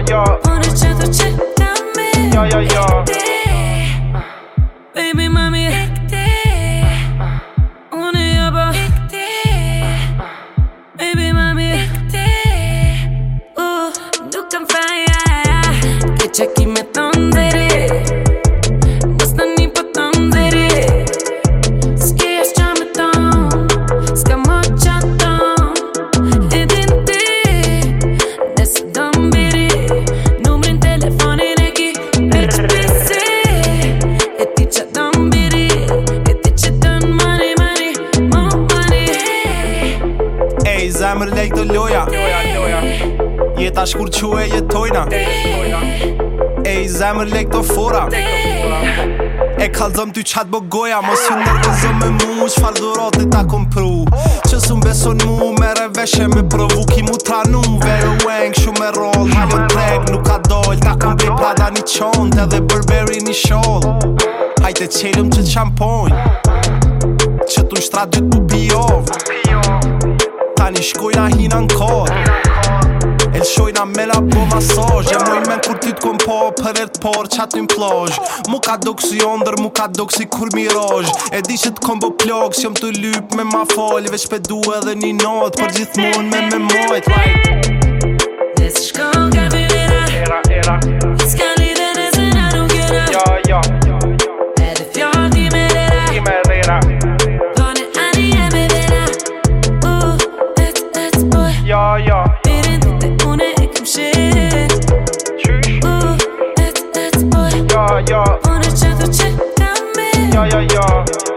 yeah, yeah. Wanna check the me? Yeah, yeah, yeah. Baby mami ekte Onu yaba ekte Baby mami ekte Oh, du kan fire Gece zemër lej të loja Jeta shkur që e jetojna E i zemër lej të fora E kalzëm ty qatë bo goja Mos ju nërgëzëm me mu Që e ta kom pru Që së beson mu Me reveshe me provu Ki mu tranu Vejo weng shumë me roll Ha më dreg nuk ka doll Ta kom bi prada një qon Të dhe bërberi një shol Hajte qelëm që të shampojnë Që të bubi ovë Ta një shkojna hina në kod E të shojna me la po masaj Jem në i men kur ty t'kom po Për e t'por që atë një plaj Mu ka do si ondër, mu ka do si kur miraj E di që t'kom po plak Si jom t'u lyp me ma fall Vesh pëdu edhe një not Për gjithmon me me mojt Nes shkon nga yo. Una chat,